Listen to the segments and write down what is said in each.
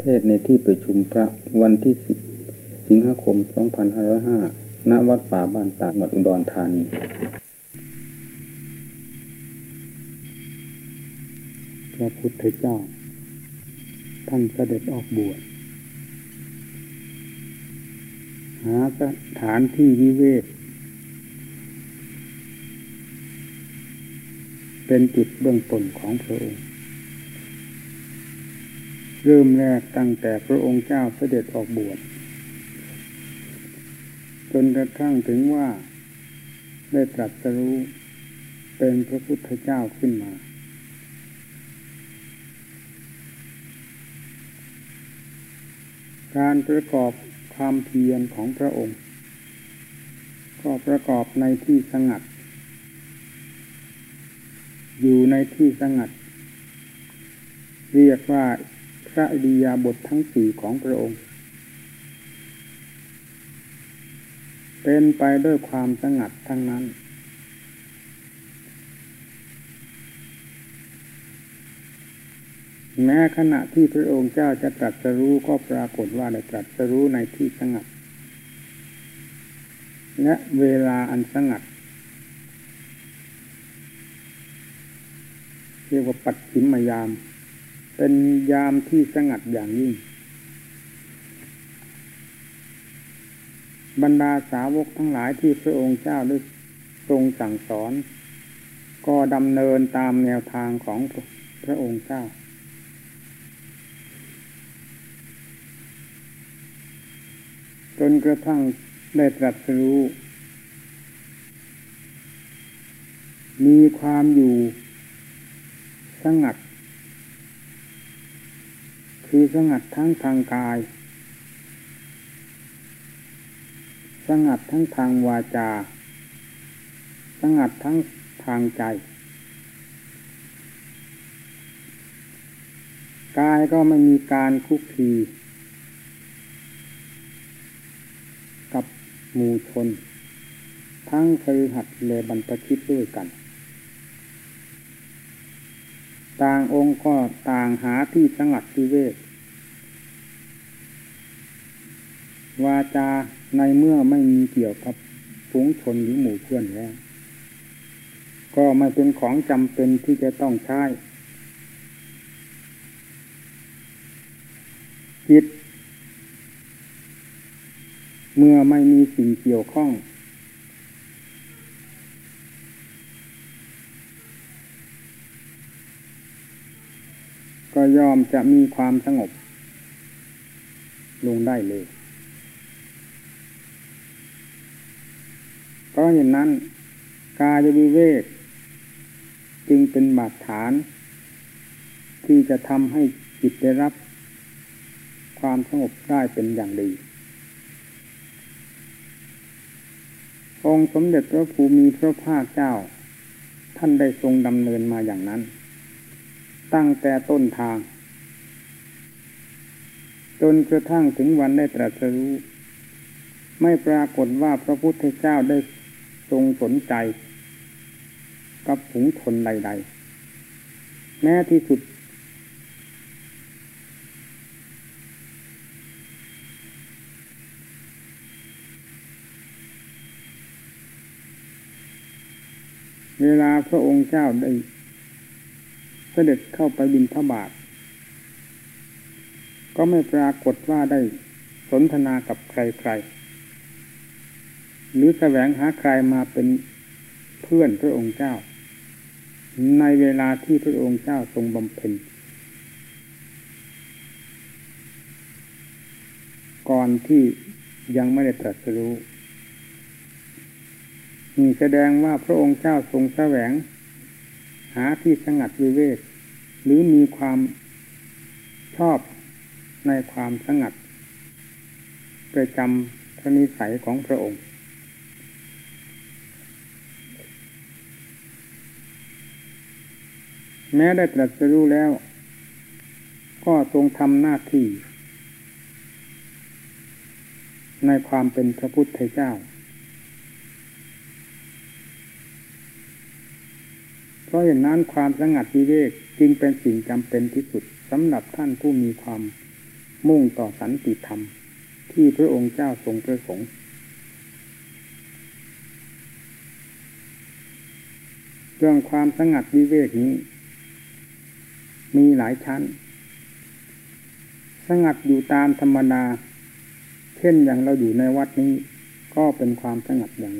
เทศในที่ประชุมพระวันที่สิบสิงหาคม 2505 ณ วัดป่าบ้านตากจังหวัดอุดรธานีพระพุทธเจ้า ท่านเสด็จออกบวช หาสถานที่วิเวกเป็นจุดเบื้องต้นของพระองค์ เริ่มแรกตั้งแต่พระองค์เจ้าเสด็จออกบวชจนกระทั่งถึงว่าได้ตรัสรู้เป็นพระพุทธเจ้าขึ้นมา การประกอบความเพียรของพระองค์ ก็ประกอบในที่สงัด อยู่ในที่สงัด เรียกว่า ระอริยาบททั้งสี่ของพระองค์ เป็นไปด้วยความสงัดทั้งนั้น แม้ขณะที่พระองค์เจ้าจะตรัสรู้ก็ปรากฏว่าได้ตรัสรู้ในที่สงัด และเวลาอันสงัดเรียกว่าปัดฉิมมายาม เป็นยามที่สงัดอย่างยิ่ง บรรดาสาวกทั้งหลายที่พระองค์เจ้าได้ทรงสั่งสอน ก็ดำเนินตามแนวทางของพระองค์เจ้า จนกระทั่งได้ตรัสรู้มีความอยู่สงัด คือสงัดทั้งทางกาย สงัดทั้งทางวาจา สงัดทั้งทางใจ กายก็ไม่มีการคุกคีกับหมู่ชน ทั้งเคยหัดเลบรรพชิตด้วยกัน ต่างองค์ก็ต่างหาที่สงัดที่เวทวาจาในเมื่อไม่มีเกี่ยวกับฝูงชนหรือหมู่เพื่อนแล้ว ก็ไม่เป็นของจำเป็นที่จะต้องใช้ จิต เมื่อไม่มีสิ่งเกี่ยวข้อง ก็ยอมจะมีความสงบ ลงได้เลยเพราะอย่างนั้น กายวิเวกจึงเป็นบาดฐาน ที่จะทำให้จิตได้รับ ความสงบได้เป็นอย่างดี องค์สมเด็จพระภูมิพระภาคเจ้า ท่านได้ทรงดำเนินมาอย่างนั้น ตั้งแต่ต้นทาง จนกระทั่งถึงวันได้ตรัสรู้ ไม่ปรากฏว่าพระพุทธเจ้าได้ทรงสนใจ กับผงชนใด ๆ แม้ที่สุด เวลาพระองค์เจ้าได้ เสด็จเข้าไปบินพระบาท ก็ไม่ปรากฏว่าได้สนทนากับใครๆ หรือแสวงหาใครมาเป็นเพื่อนพระองค์เจ้า ในเวลาที่พระองค์เจ้าทรงบำเพ็ญก่อนที่ยังไม่ได้ตรัสรู้นี่แสดงว่าพระองค์เจ้าทรงแสวง หาที่สงัดวิเวก หรือมีความชอบในความสงัด ประจำพระนิสัยของพระองค์ แม้ได้ตรัสรู้แล้ว ก็ทรงทำหน้าที่ ในความเป็นพระพุทธเจ้า เพราะอย่างนั้นความสงัดวิเวก จึงเป็นสิ่งจำเป็นที่สุดสำหรับท่านผู้มีความมุ่งต่อสันติธรรม ที่พระองค์เจ้าทรงประสงค์เรื่องความสงัดวิเวกนี้ มีหลายชั้น สงัดอยู่ตามธรรมดา เช่นอย่างเราอยู่ในวัดนี้ ก็เป็นความสงัดอย่าง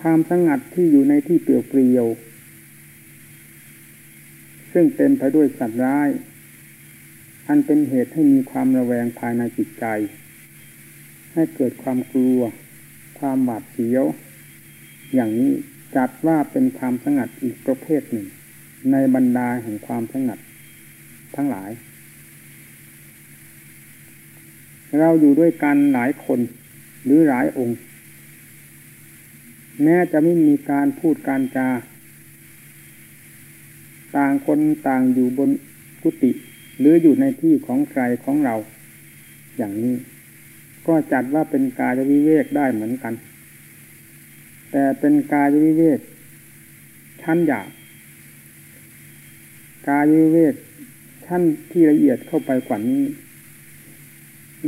ความสงัดที่อยู่ในที่เปลี่ยวเปลี่ยว ซึ่งเต็มไปด้วยสัตว์ร้าย อันเป็นเหตุให้มีความระแวงภายในจิตใจ ให้เกิดความกลัว ความหวาดเสียว อย่างนี้จัดว่าเป็นความสงัดอีกประเภทหนึ่ง ในบรรดาแห่งความสงัด ทั้งหลาย เราอยู่ด้วยกันหลายคนหรือหลายองค์ แม้จะไม่มีการพูดการจา ต่างคนต่างอยู่บนกุฏิหรืออยู่ในที่ของใครของเรา อย่างนี้ ก็จัดว่าเป็นกายวิเวกได้เหมือนกัน แต่เป็นกายวิเวกชั้นหยาบกายวิเวกชั้นที่ละเอียดเข้าไปกว่านี้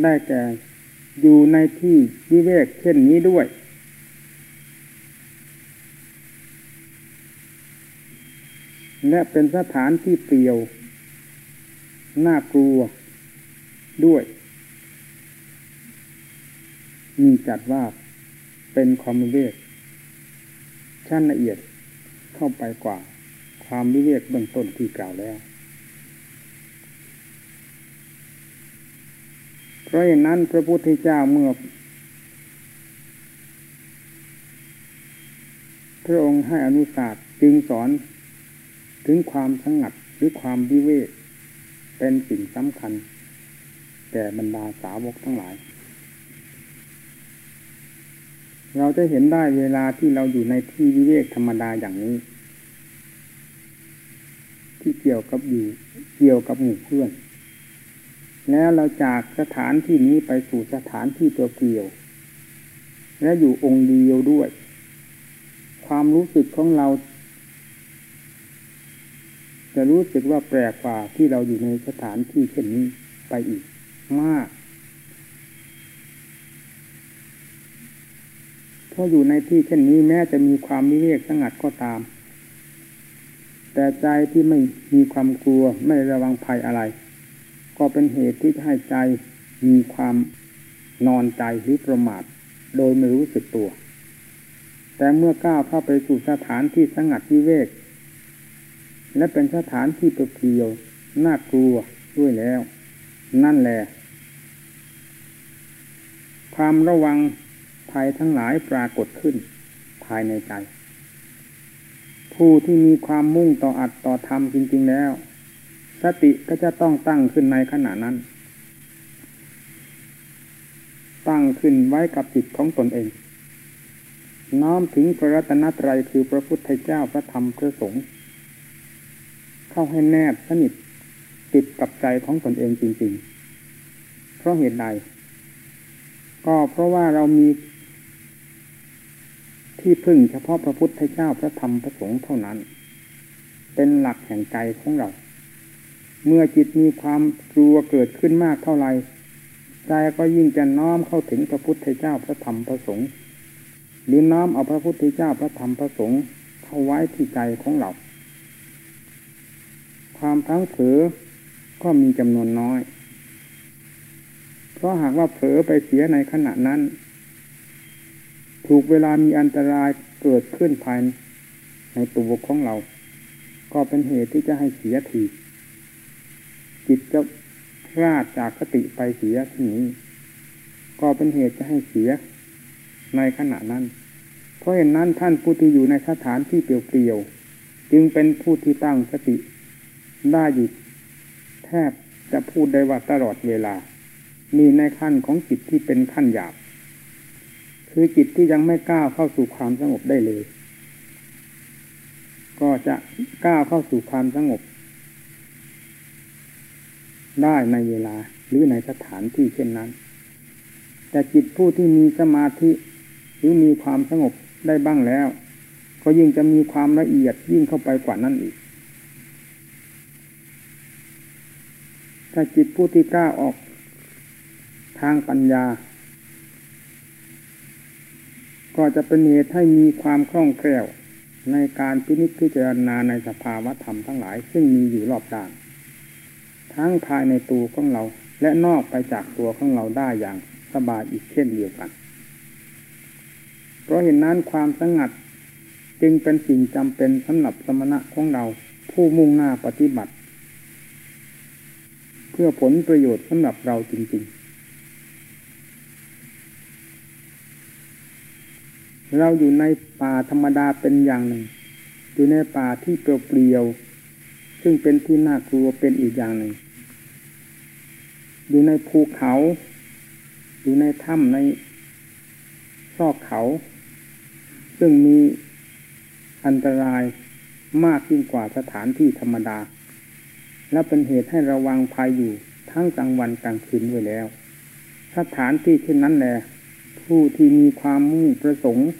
ได้แก่อยู่ในที่วิเวกเช่นนี้ด้วย และเป็นสถานที่เปลี่ยว น่ากลัวด้วยมีจัดว่าเป็นความวิเวกชั้นละเอียดเข้าไปกว่าความวิเวกเบื้องต้นที่กล่าวแล้ว เพราะอย่างนั้นพระพุทธเจ้าเมื่อ พระองค์ให้อนุสาสจึงสอน ถึงความสงัดหรือความวิเวกเป็นสิ่งสำคัญ แก่บรรดาสาวกทั้งหลาย เราจะเห็นได้เวลาที่เราอยู่ในที่วิเวกธรรมดาอย่างนี้ ที่เกี่ยวกับอยู่เกี่ยวกับหมู่เพื่อน แล้วเราจากสถานที่นี้ไปสู่สถานที่ตัวเกี่ยว และอยู่องค์เดียวด้วย ความรู้สึกของเรา จะรู้สึกว่าแปลกกว่าที่เราอยู่ในสถานที่เช่นนี้ไปอีกมากเพราะอยู่ในที่เช่นนี้แม้จะมีความมิเวกสงัดก็ตาม แต่ใจที่ไม่มีความกลัวไม่ระวังภัยอะไร ก็เป็นเหตุที่ให้ใจมีความนอนใจหรือประมาทโดยไม่รู้สึกตัว แต่เมื่อก้าวเข้าไปสู่สถานที่สงัดวิเวก และเป็นสถานที่เปลี่ยวน่ากลัวด้วยแล้ว นั่นแหละความระวังภัยทั้งหลายปรากฏขึ้น ภายในใจ ผู้ที่มีความมุ่งต่ออัดต่อธรรมจริง ๆแล้ว สติก็จะต้องตั้งขึ้นในขณะนั้น ตั้งขึ้นไว้กับจิตของตนเอง น้อมถึงพระรัตนตรัยคือพระพุทธเจ้าพระธรรมพระสงฆ์ เข้าให้แนบสนิทติดกับใจของตนเองจริง ๆ เพราะเหตุใด ก็เพราะว่าเรามี ที่พึ่งเฉพาะพระพุทธเจ้าพระธรรมพระสงฆ์เท่านั้น เป็นหลักแห่งใจของเรา เมื่อจิตมีความกลัวเกิดขึ้นมากเท่าไหร่ใจก็ยิ่งจะน้อมเข้าถึงพระพุทธเจ้าพระธรรมพระสงฆ์หรือน้อมเอาพระพุทธเจ้าพระธรรมพระสงฆ์เข้าไว้ที่ใจของเรา ความทั้งเผลอก็มีจำนวนน้อย เพราะหากว่าเผลอไปเสียในขณะนั้น ถูกเวลามีอันตรายเกิดขึ้นภายในตัวของเรา ก็เป็นเหตุที่จะให้เสียทีจิตจะพลาดจากสติไปเสียที่นี้ ก็เป็นเหตุจะให้เสียในขณะนั้น เพราะเห็นนั้นท่านผู้ที่อยู่ในสถานที่เปลี่ยวๆจึงเป็นผู้ที่ตั้งสติ ได้อยู่แทบจะพูดได้ว่าตลอดเวลา มีในขั้นของจิตที่เป็นขั้นหยาบ คือจิตที่ยังไม่ก้าวเข้าสู่ความสงบได้เลย ก็จะก้าวเข้าสู่ความสงบ ได้ในเวลาหรือในสถานที่เช่นนั้น แต่จิตผู้ที่มีสมาธิหรือมีความสงบได้บ้างแล้ว ก็ยิ่งจะมีความละเอียดยิ่งเข้าไปกว่านั้นอีก ถ้าจิตผู้ที่กล้าออก ทางปัญญา ก็จะเป็นเหตุให้มีความคล่องแคล่ว ในการพินิจพิจารณาในสภาวะธรรมทั้งหลาย ซึ่งมีอยู่รอบด้าน ทั้งภายในตัวของเราและนอกไปจากตัวของเราได้อย่างสบายอีกเช่นเดียวกัน เพราะเห็นนั้นความสงัดจึงเป็นสิ่งจำเป็นสำหรับสมณะของเราผู้มุ่งหน้าปฏิบัติ เพื่อผลประโยชน์สำหรับเราจริง ๆ เราอยู่ในป่าธรรมดาเป็นอย่างหนึ่ง อยู่ในป่าที่เปลี่ยวๆซึ่งเป็นที่น่ากลัวเป็นอีกอย่างหนึ่ง อยู่ในภูเขา อยู่ในถ้ำในซอกเขา ซึ่งมีอันตรายมากยิ่งกว่าสถานที่ธรรมดา และเป็นเหตุให้ระวังภัยอยู่ทั้งกลางวันกลางคืนไว้แล้ว สถานที่เช่นนั้นแหละผู้ที่มีความมุ่งประสงค์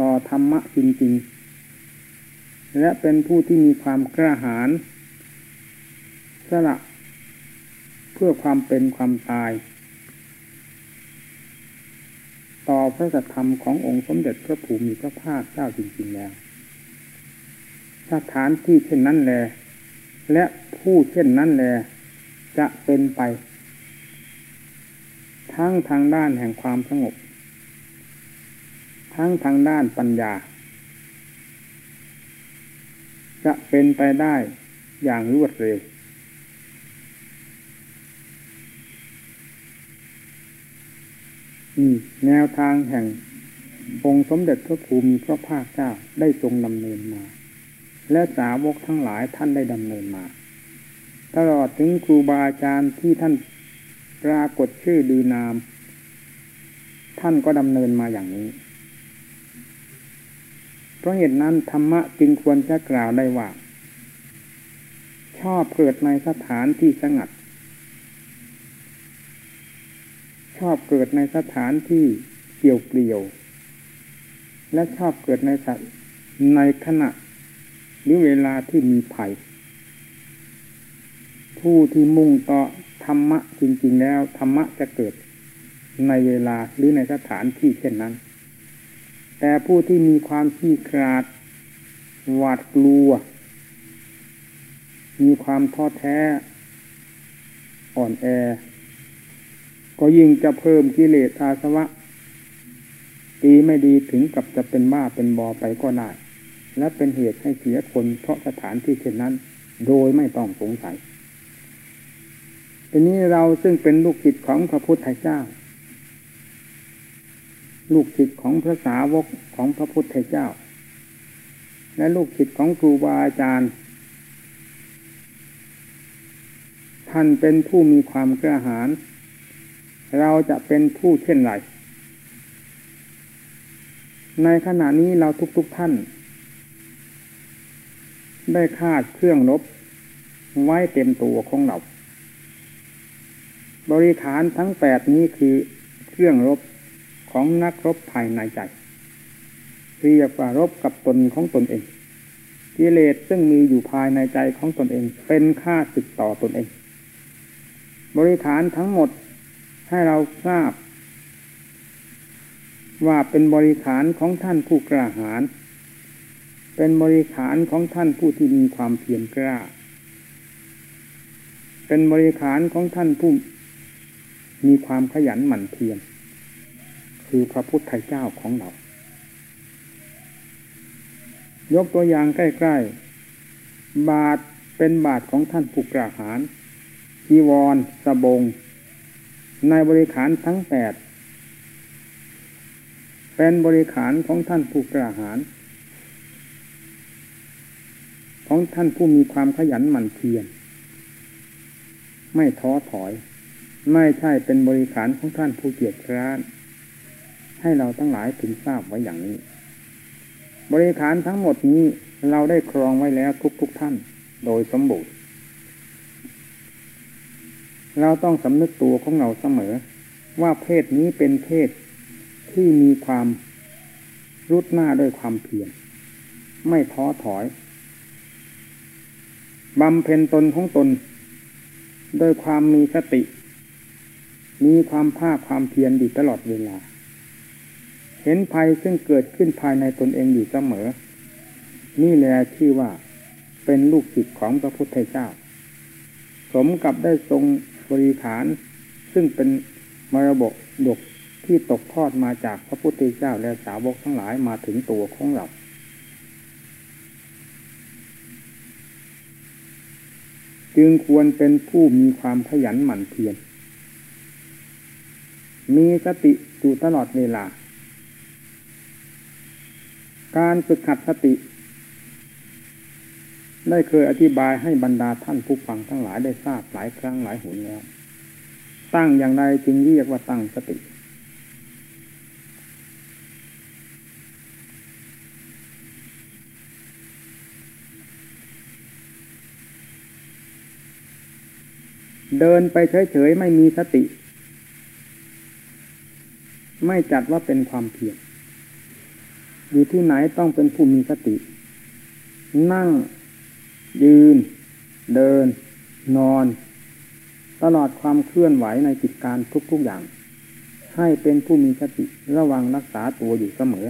ต่อธรรมะจริงๆ และเป็นผู้ที่มีความกระหายสละเพื่อความเป็นความตาย ต่อพระธรรมขององค์สมเด็จพระภูมิพระภาคเจ้าจริงๆแล้ว สถานที่เช่นนั้นแหละ และผู้เช่นนั้นแล จะเป็นไป ทั้งทางด้านแห่งความสงบ ทั้งทางด้านปัญญา จะเป็นไปได้อย่างรวดเร็วนี่แนวทางแห่งองค์สมเด็จพระภูมิพระภาคเจ้าได้ทรงดำเนินมา และสาวกทั้งหลายท่านได้ดำเนินมา ตลอดถึงครูบาอาจารย์ที่ท่านปรากฏชื่อดีนาม ท่านก็ดำเนินมาอย่างนี้ เพราะเหตุนั้นธรรมะจึงควรจะกล่าวได้ว่า ชอบเกิดในสถานที่สงัด ชอบเกิดในสถานที่เกี่ยวเปลี่ยว และชอบเกิดในสัตว์ในขณะ หรือเวลาที่มีภัย ผู้ที่มุ่งต่อธรรมะจริง ๆ แล้วธรรมะจะเกิดในเวลาหรือในสถานที่เช่นนั้น แต่ผู้ที่มีความขี้คราดหวาดกลัว มีความท้อแท้ อ่อนแอ ก็ยิ่งจะเพิ่มกิเลสอาสวะดีไม่ดีถึงกับจะเป็นบ้าเป็นบอไปก็ได้ และเป็นเหตุให้เสียคนเพราะสถานที่เช่นนั้น โดยไม่ต้องสงสัยทีนี้เราซึ่งเป็นลูกศิษย์ของพระพุทธเจ้า ลูกศิษย์ของพระสาวกของพระพุทธเจ้า และลูกศิษย์ของครูบาอาจารย์ ท่านเป็นผู้มีความกระหายเราจะเป็นผู้เช่นไรในขณะนี้เราทุกๆทท่าน ได้คาดเครื่องลบไว้เต็มตัวของเรา บริขารทั้งแปดนี้คือเครื่องรบของนักรบภายในใจเรียกว่ารบกับตนของตนเองกิเลสซึ่งมีอยู่ภายในใจของตนเอง เป็นค่าศึกต่อตนเอง บริขารทั้งหมดให้เราทราบ ว่าเป็นบริขารของท่านผู้กล้าหาญ เป็นบริขารของท่านผู้ที่มีความเพียรกล้า เป็นบริขารของท่านผู้มีความขยันหมั่นเพียร คือพระพุทธเจ้าของเรา ยกตัวอย่างใกล้ๆ บาทเป็นบาทของท่านผู้กล้าหาญจีวรสบง ในบริขารทั้งแปดเป็นบริขารของท่านผู้กล้าหาญ ของท่านผู้มีความขยันหมั่นเพียรไม่ท้อถอย ไม่ใช่เป็นบริขารของท่านผู้เกียจคร้าน ให้เราทั้งหลายถึงทราบไว้อย่างนี้ บริขารทั้งหมดนี้เราได้ครองไว้แล้วทุกๆทท่าน โดยสมบูรณ์ เราต้องสำนึกตัวของเราเสมอ ว่าเพศนี้เป็นเพศที่มีความรุดหน้าด้วยความเพียรไม่ท้อถอย บำเพ็ญตนของตน โดยความมีสติ มีความภาคความเพียรอยู่ตลอดเวลา เห็นภัยซึ่งเกิดขึ้นภายในตนเองอยู่เสมอ นี่แหละชื่ว่าเป็นลูกศิษย์ของพระพุทธเจ้า สมกับได้ทรงบริฐาน ซึ่งเป็นมรบกดกที่ตกทอดมาจากพระพุทธเจ้าและสาวกทั้งหลายมาถึงตัวของเรา จึงควรเป็นผู้มีความขยันหมั่นเพียร มีสติอยู่ตลอดเวลา การฝึกหัดสติ ได้เคยอธิบายให้บรรดาท่านผู้ฟังทั้งหลายได้ทราบหลายครั้งหลายหนแล้ว ตั้งอย่างไรจึงเรียกว่าตั้งสติ เดินไปเฉยๆไม่มีสติ ไม่จัดว่าเป็นความเพียรอยู่ที่ไหนต้องเป็นผู้มีสติ นั่ง ยืน เดิน นอน ตลอดความเคลื่อนไหวในกิจการทุกๆอย่าง ให้เป็นผู้มีสติระวังรักษาตัวอยู่เสมอ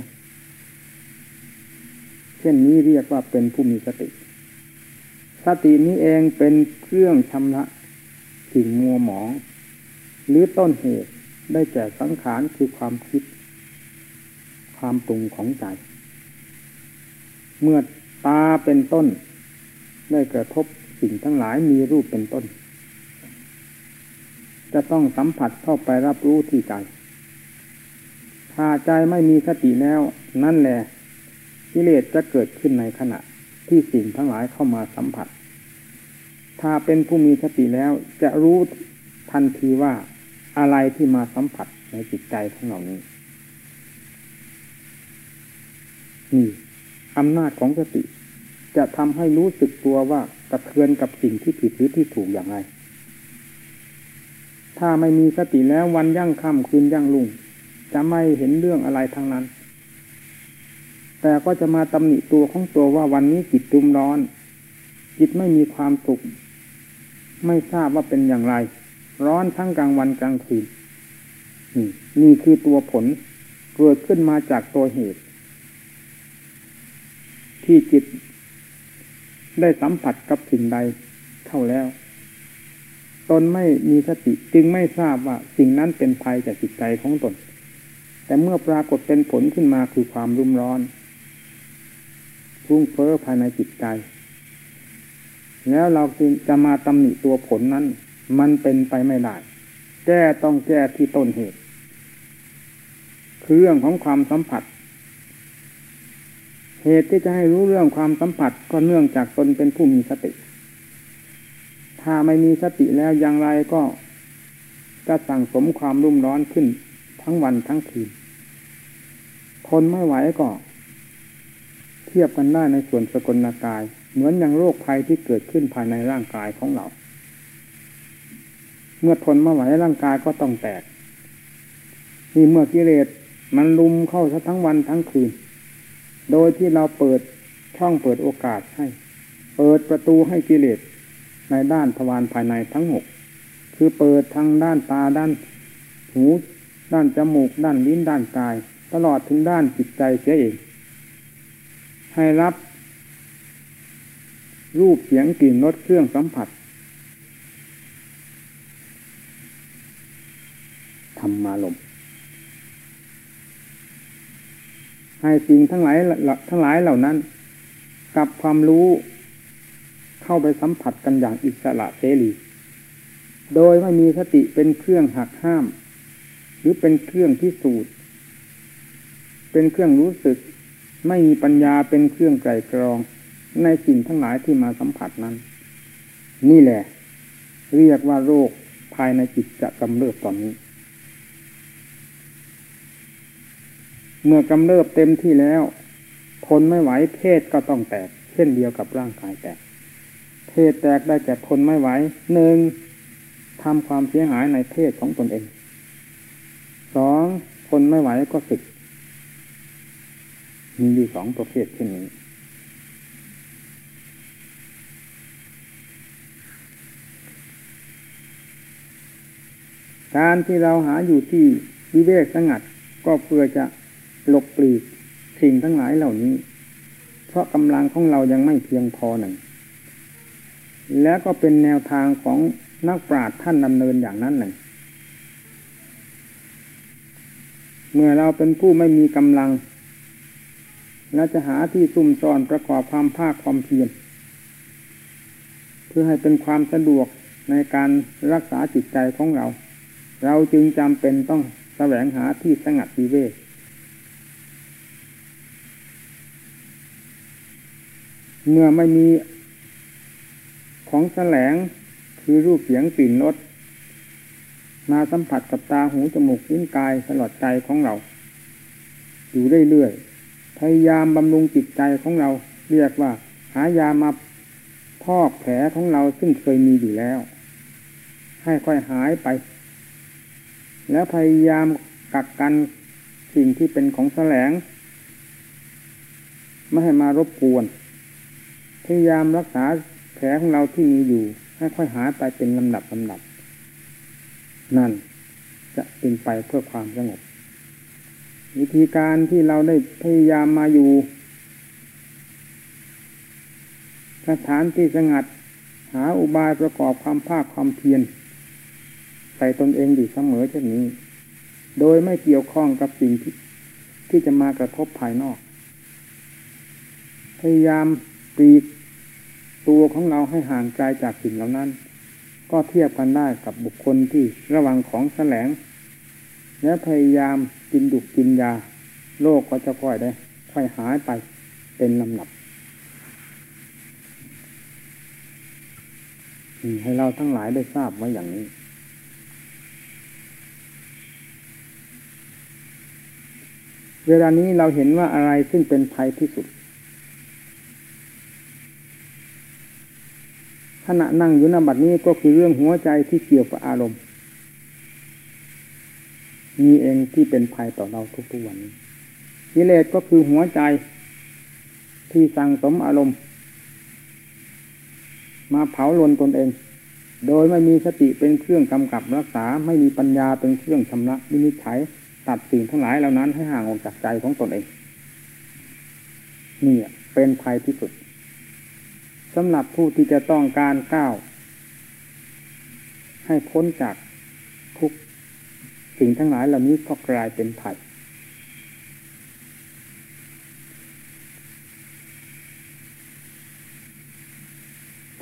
เช่นนี้เรียกว่าเป็นผู้มีสติ สตินี้เองเป็นเครื่องชำระ สิ่งมัวหมอง หรือต้นเหตุได้แก่สังขารคือความคิด ความปรุงของใจ เมื่อตาเป็นต้น ได้กระทบสิ่งทั้งหลายมีรูปเป็นต้น จะต้องสัมผัสเข้าไปรับรู้ที่ใจถ้าใจไม่มีสติแล้ว นั่นแหละกิเลสจะเกิดขึ้นในขณะที่สิ่งทั้งหลายเข้ามาสัมผัสาเป็นผู้มีสติแล้ว จะรู้ทันทีว่าอะไรที่มาสัมผัสในจิตใจของเรานี้นี่อำนาจของสติ จะทำให้รู้สึกตัวว่ากระเทือนกับสิ่งที่ผิดหรือที่ถูกอย่างไร ถ้าไม่มีสติแล้ววันยั่งค่ำคืนยั่งลุ่ง จะไม่เห็นเรื่องอะไรทั้งนั้น แต่ก็จะมาตำหนิตัวของตัวว่าวันนี้จิตจุมร้อน จิตไม่มีความสุข ไม่ทราบว่าเป็นอย่างไร ร้อนทั้งกลางวันกลางคืนนี่คือตัวผลเกิดขึ้นมาจากตัวเหตุ ที่จิตได้สัมผัสกับสิ่งใดเท่าแล้ว ตนไม่มีสติจึงไม่ทราบว่าสิ่งนั้นเป็นภัยจากจิตใจของตน แต่เมื่อปรากฏเป็นผลขึ้นมาคือความรุ่มร้อนพุ่งเฟ้อภายในจิตใจ แล้วเราจึงจะมาตำหนิตัวผลนั้น มันเป็นไปไม่ได้ แก้ต้องแก้ที่ต้นเหตุ คือเรื่องของความสัมผัส เหตุที่จะให้รู้เรื่องความสัมผัสก็เนื่องจากตนเป็นผู้มีสติ ถ้าไม่มีสติแล้วอย่างไรก็จะสั่งสมความรุ่มร้อนขึ้นทั้งวันทั้งคืนทนไม่ไหวก็ ทียบกันได้ในส่วนสกลนากาย เหมือนอย่างโรคภัยที่เกิดขึ้นภายในร่างกายของเรา เมื่อทนมาไหวร่างกายก็ต้องแตกนี่เมื่อกิเลสมันลุมเข้าทั้งวันทั้งคืน โดยที่เราเปิดช่องเปิดโอกาสให้ เปิดประตูให้กิเลสในด้านทวารภายในทั้งหกคือเปิดทางด้านตาด้านหู ด้านจมูก ด้านลิ้นด้านกาย ตลอดถึงด้านจิตใจเสียเอง ให้รับ รูปเสียงกลิ่นรสเครื่องสัมผัสธรรมารมให้สิ่งทั้งหลายทั้งหลายเหล่านั้น กับความรู้เข้าไปสัมผัสกันอย่างอิสระเสรี โดยไม่มีสติเป็นเครื่องหักห้าม หรือเป็นเครื่องพิสูจน์ เป็นเครื่องรู้สึก ไม่มีปัญญาเป็นเครื่องไกรกรองในสิ่งทั้งหลายที่มาสัมผัสนั้น นี่แหละ เรียกว่าโรคภายในจิตจะกำเริบตอนนี้ เมื่อกำเริบเต็มที่แล้ว ทนไม่ไหวเพศก็ต้องแตก เช่นเดียวกับร่างกายแตก เพศแตกได้แก่ทนไม่ไหวหนึ่งทำความเสียหายในเพศของตนเองสองทนไม่ไหวก็สึก มีอยู่สองประเภทเช่นนี้ การที่เราหาอยู่ที่วิเวกสงัดก็เพื่อจะหลบปลีกสิ่งทั้งหลายเหล่านี้ เพราะกำลังของเรายังไม่เพียงพอหนึ่ง และก็เป็นแนวทางของนักปราชญ์ท่านดำเนินอย่างนั้นหนึ่ง เมื่อเราเป็นผู้ไม่มีกำลัง เราจะหาที่ซุ่มซ่อนประกอบความภาคความเพียรเพื่อให้เป็นความสะดวกในการรักษาจิตใจของเรา เราจึงจำเป็นต้องแสวงหาที่สงัดวิเวกเมื่อไม่มีของแสลงคือรูปเสียงกลิ่นรสมาสัมผัสกับตาหูจมูกลิ้นกายตลอดใจของเรา อยู่เรื่อยๆ พยายามบำรุงจิตใจของเรา เรียกว่า หายามาพอกแผลของเราซึ่งเคยมีอยู่แล้ว ให้ค่อยหายไป แล้วพยายามกักกันสิ่งที่เป็นของแสลง ไม่ให้มารบกวน พยายามรักษาแผลของเราที่มีอยู่ ให้ค่อยหายไปเป็นลำดับลำดับ นั่นจะเป็นไปเพื่อความสงบ วิธีการที่เราได้พยายามมาอยู่ สถานที่สงัด หาอุบายประกอบความภาคความเพียรใส่ตนเองอยู่เสมอเช่นนี้ โดยไม่เกี่ยวข้องกับสิ่งที่ที่จะมากระทบภายนอก พยายามปลีกตัวของเราให้ห่างไกลจากสิ่งเหล่านั้น ก็เทียบกันได้กับบุคคลที่ระวังของแสลง และพยายามกินดุกกินยา โรคก็จะค่อยได้ ค่อยหายไปเป็นลำดับให้เราทั้งหลายได้ทราบไว้อย่างนี้ เวลานี้เราเห็นว่าอะไรซึ่งเป็นภัยที่สุด ขณะนั่งอยู่นบัดนี้ก็คือเรื่องหัวใจที่เกี่ยวกับอารมณ์ มีเองที่เป็นภัยต่อเราทุกๆวันนี้กิเลสก็คือหัวใจที่สั่งสมอารมณ์ มาเผาลนตนเอง โดยไม่มีสติเป็นเครื่องกำกับรักษาไม่มีปัญญาเป็นเครื่องชำระวินิจฉัยตัดสิ่งทั้งหลายเหล่านั้นให้ห่างออกจากใจของตนเองนี่เป็นภัยที่สุดสำหรับผู้ที่จะต้องการก้าวให้พ้นจาก สิ่งทั้งหลายเหล่านี้ก็กลายเป็นภัย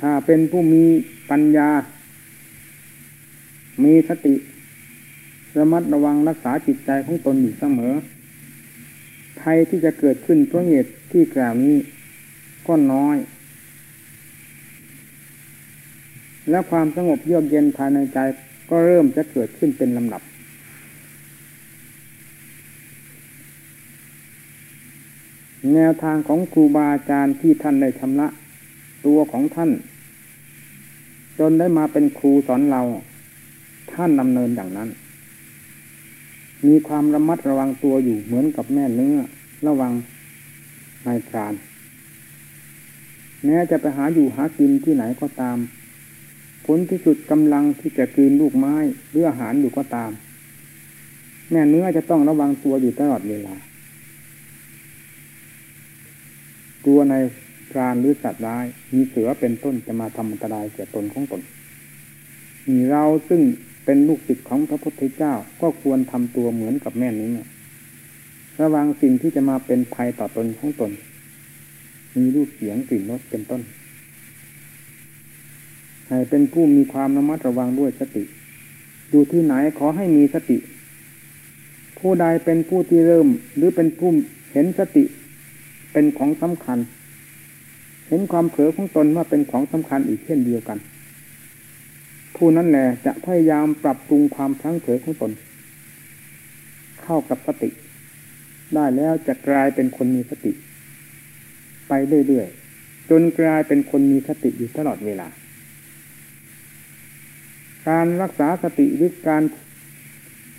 ถ้าเป็นผู้มีปัญญา มีสติ ระมัดระวังรักษาจิตใจของตนอยู่เสมอภัยที่จะเกิดขึ้นเพราะเหตุที่กล่าวนี้ก็น้อย และความสงบเยือกเย็นภายในใจก็เริ่มจะเกิดขึ้นเป็นลำดับ แนวทางของครูบาอาจารย์ที่ท่านได้ชำระตัวของท่าน จนได้มาเป็นครูสอนเรา ท่านดำเนินอย่างนั้น มีความระมัดระวังตัวอยู่เหมือนกับแม่เนื้อระวังนายพรานแม้จะไปหาอยู่หากินที่ไหนก็ตาม ผลที่สุดกำลังที่จะคืนลูกไม้หรืออาหารอยู่ก็ตาม แม่เนื้อจะต้องระวังตัวอยู่ตลอดเวลา ตัวในพรานหรือสัตว์ร้าย มีเสือเป็นต้นจะมาทำอันตรายแก่ตนของตนมีเราซึ่งเป็นลูกศิษย์ของพระพุทธเจ้าก็ควรทำตัวเหมือนกับแม่นี้ระวังสิ่งที่จะมาเป็นภัยต่อตนของตน มีรูปเสียงกลิ่นรสเป็นต้นให้เป็นผู้มีความระมัดระวังด้วยสติ อยู่ที่ไหนขอให้มีสติ ผู้ใดเป็นผู้ที่เริ่ม หรือเป็นผู้เห็นสติ เป็นของสำคัญ เห็นความเผลอของตนว่าเป็นของสำคัญอีกเช่นเดียวกัน ผู้นั้นแหละจะพยายามปรับปรุงความพลั้งเผลอของตน เข้ากับสติ ได้แล้วจะกลายเป็นคนมีสติ ไปเรื่อยๆจนกลายเป็นคนมีสติอยู่ตลอดเวลา การรักษาสติหรือการ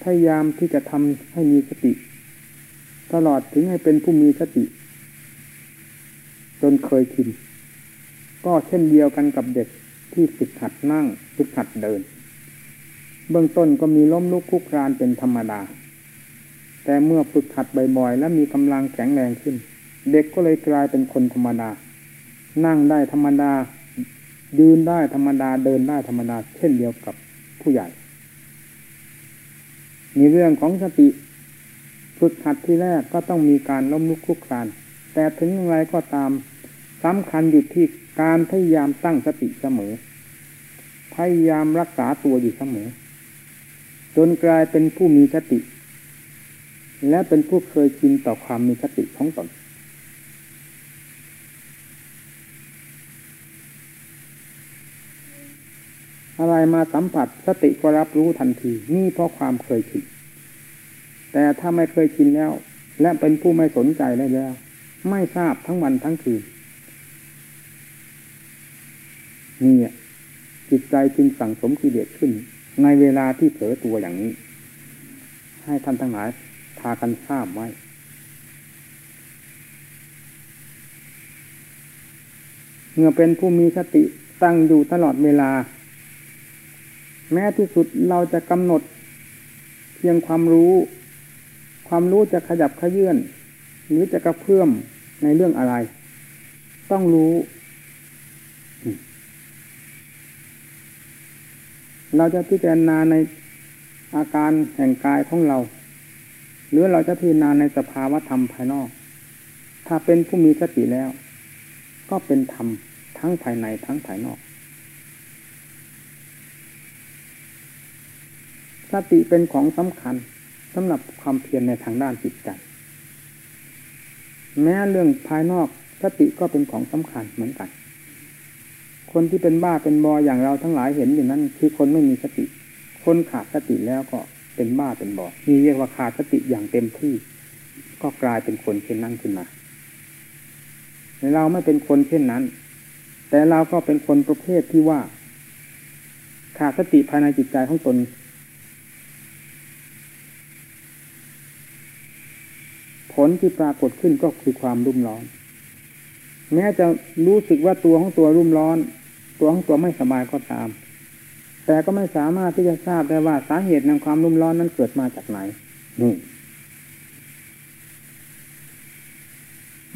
พยายามที่จะทำให้มีสติ ตลอดถึงให้เป็นผู้มีสติ จนเคยชินก็เช่นเดียวกันกับเด็กที่ฝึกหัดนั่งฝึกหัดเดิน เบื้องต้นก็มีล้มลุกคุกครานเป็นธรรมดา แต่เมื่อฝึกหัดบ่อยๆ และมีกำลังแข็งแรงขึ้น เด็กก็เลยกลายเป็นคนธรรมดา นั่งได้ธรรมดา ยืนได้ธรรมดาเดินได้ธรรมดา เช่นเดียวกับผู้ใหญ่ มีเรื่องของสติ ฝึกหัดที่แรกก็ต้องมีการล้มลุกคุกคราน แต่ถึงอย่างไรก็ตาม สำคัญอยู่ที่การพยายามตั้งสติเสมอ พยายามรักษาตัวอยู่เสมอ จนกลายเป็นผู้มีสติ และเป็นผู้เคยชินต่อความมีสติของตนอะไรมาสัมผัสสติก็รับรู้ทันที นี่เพราะความเคยชินแต่ถ้าไม่เคยชินแล้ว และเป็นผู้ไม่สนใจได้แล้ว ไม่ทราบทั้งวันทั้งคืน นี่จิตใจจึงสั่งสมกิเลสขึ้น ในเวลาที่เผลอตัวอย่างนี้ ให้ท่านทั้งหลายพากันทราบไว้ เมื่อเป็นผู้มีสติตั้งอยู่ตลอดเวลา แม้ที่สุดเราจะกำหนด เพียงความรู้ ความรู้จะขยับขยื่นหรือจะกระเพื่อมในเรื่องอะไร ต้องรู้ เราจะพิจารณาในอาการแห่งกายของเรา หรือเราจะพิจารณาในสภาวะธรรมภายนอก ถ้าเป็นผู้มีสติแล้ว ก็เป็นธรรมทั้งภายในทั้งภายนอก สติเป็นของสำคัญสำหรับความเพียรในทางด้านจิตใจแม้เรื่องภายนอกสติก็เป็นของสำคัญเหมือนกัน คนที่เป็นบ้าเป็นบออย่างเราทั้งหลายเห็นอยู่นั้น คือคนไม่มีสติ คนขาดสติแล้วก็เป็นบ้าเป็นบอมีเรียกว่าขาดสติอย่างเต็มที่ ก็กลายเป็นคนเช่นนั้นขึ้นมาเราไม่เป็นคนเช่นนั้น แต่เราก็เป็นคนประเภทที่ว่า ขาดสติภายในจิตใจของตน ผลที่ปรากฏขึ้นก็คือความรุ่มร้อน แม้จะรู้สึกว่าตัวของตัวรุ่มร้อน ตัวของตัวไม่สบายก็ตาม แต่ก็ไม่สามารถที่จะทราบได้ว่าสาเหตุในความรุ่มร้อนนั้นเกิดมาจากไหนนี่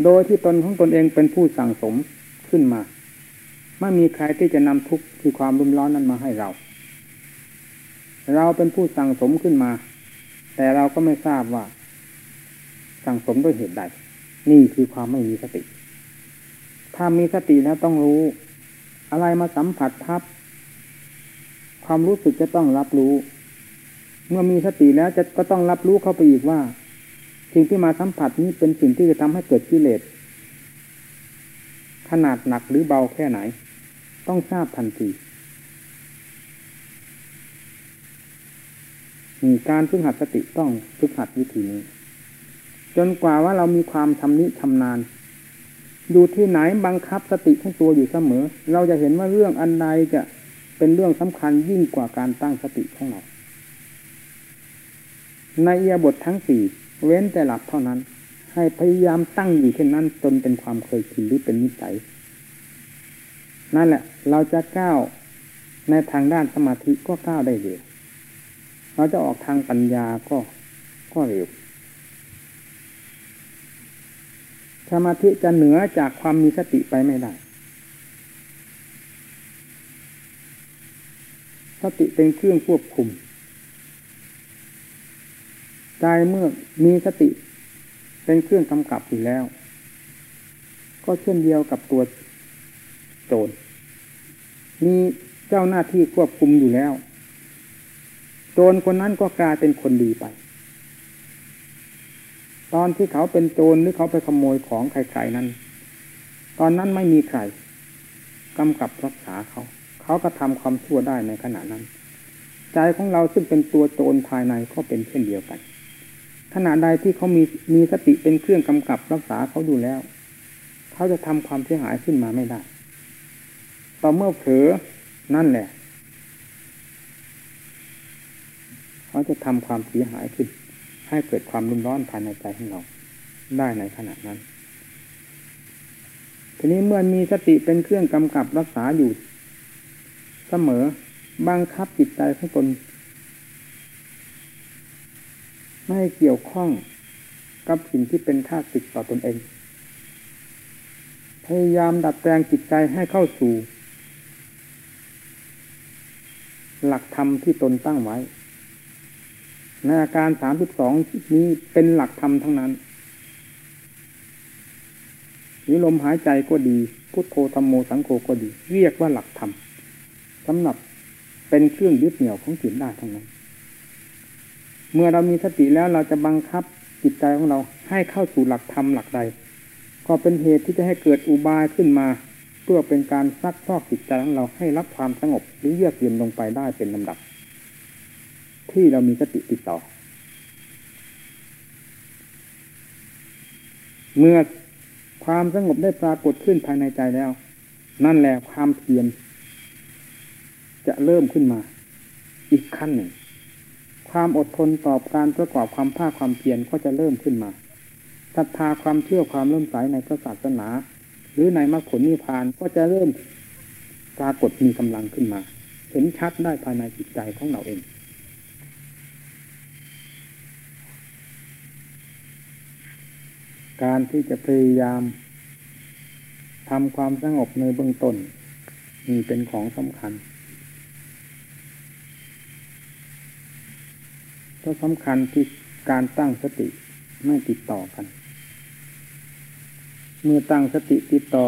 โดยที่ตนของตนเองเป็นผู้สั่งสมขึ้นมา ไม่มีใครที่จะนำทุกข์คือความรุ่มร้อนนั้นมาให้เรา เราเป็นผู้สั่งสมขึ้นมา แต่เราก็ไม่ทราบว่า สั่งสมด้วยเหตุใด นี่คือความไม่มีสติ ถ้ามีสติแล้วต้องรู้ อะไรมาสัมผัสทับ ความรู้สึกจะต้องรับรู้ เมื่อมีสติแล้วจะก็ต้องรับรู้เข้าไปอีกว่า สิ่งที่มาสัมผัสนี้เป็นสิ่งที่จะทำให้เกิดกิเลสขนาดหนักหรือเบาแค่ไหน ต้องทราบทันทีมีการฝึกหัดสติต้องฝึกหัดวิธีนี้ จนกว่าว่าเรามีความชำนิชำนาญ อยู่ที่ไหนบังคับสติของตัวอยู่เสมอ เราจะเห็นว่าเรื่องอันใดจะเป็นเรื่องสำคัญยิ่งกว่าการตั้งสติของเรา ในเอียบททั้งสี่เว้นแต่หลับเท่านั้น ให้พยายามตั้งอยู่เช่นนั้นจนเป็นความเคยชินหรือเป็นนิสัย นั่นแหละ เราจะก้าวในทางด้านสมาธิก็ก้าวได้เร็วเราจะออกทางปัญญาก็ก็เร็ว สมาธิจะเหนือจากความมีสติไปไม่ได้ สติเป็นเครื่องควบคุมใจเมื่อมีสติเป็นเครื่องกำกับอยู่แล้ว ก็เช่นเดียวกับตัวโจรมีเจ้าหน้าที่ควบคุมอยู่แล้ว โจรคนนั้นก็กลายเป็นคนดีไป ตอนที่เขาเป็นโจรหรือเขาไปขโมยของใครๆนั้น ตอนนั้นไม่มีใครกำกับรักษาเขา เขาก็ทำความชั่วได้ในขณะนั้น ใจของเราซึ่งเป็นตัวโจรภายในก็เป็นเช่นเดียวกันขณะใดที่เขามีมีสติเป็นเครื่องกำกับรักษาเขาอยู่แล้ว เขาจะทำความเสียหายขึ้นมาไม่ได้ ต่อเมื่อเผลอนั่นแหละ เขาจะทำความเสียหายขึ้น ให้เกิดความรุนร้อนภายในใจของเราได้ในขณะนั้น ทีนี้เมื่อมีสติเป็นเครื่องกำกับรักษาอยู่ เสมอบังคับจิตใจของตนไม่เกี่ยวข้องกับสิ่งที่เป็นธาตุสิกต่อตนเอง พยายามดัดแปลงจิตใจให้เข้าสู่ หลักธรรมที่ตนตั้งไว้ ในอาการสามสิบสองนี้เป็นหลักธรรมทั้งนั้นหรือลมหายใจก็ดี พุทโธธรรมโมสังโฆก็ดี เรียกว่าหลักธรรมสำหรับเป็นเครื่องยึดเหนี่ยวของจิตได้ทั้งนั้น เมื่อเรามีสติแล้วเราจะบังคับจิตใจของเราให้เข้าสู่หลักธรรมหลักใด ก็เป็นเหตุที่จะให้เกิดอุบายขึ้นมา เพื่อเป็นการซักซอกจิตใจของเราให้รับความสงบหรือเยือกเย็นลงไปได้เป็นลำดับ ที่เรามีสติติดต่อ เมื่อความสงบได้ปรากฏขึ้นภายในใจแล้ว นั่นแหละความเพียรจะเริ่มขึ้นมา อีกขั้นหนึ่ง ความอดทนต่อการประกอบความภาคความเพียรก็จะเริ่มขึ้นมาศรัทธาความเชื่อความเริ่มใสในพระศาสนา หรือในมรรคผลนิพพานก็จะเริ่มปรากฏมีกำลังขึ้นมา เห็นชัดได้ภายในจิตใจของเราเอง การที่จะพยายามทำความสงบในเบื้องต้นมีเป็นของสำคัญก็สำคัญที่การตั้งสติไม่ติดต่อกัน เมื่อตั้งสติติดต่อ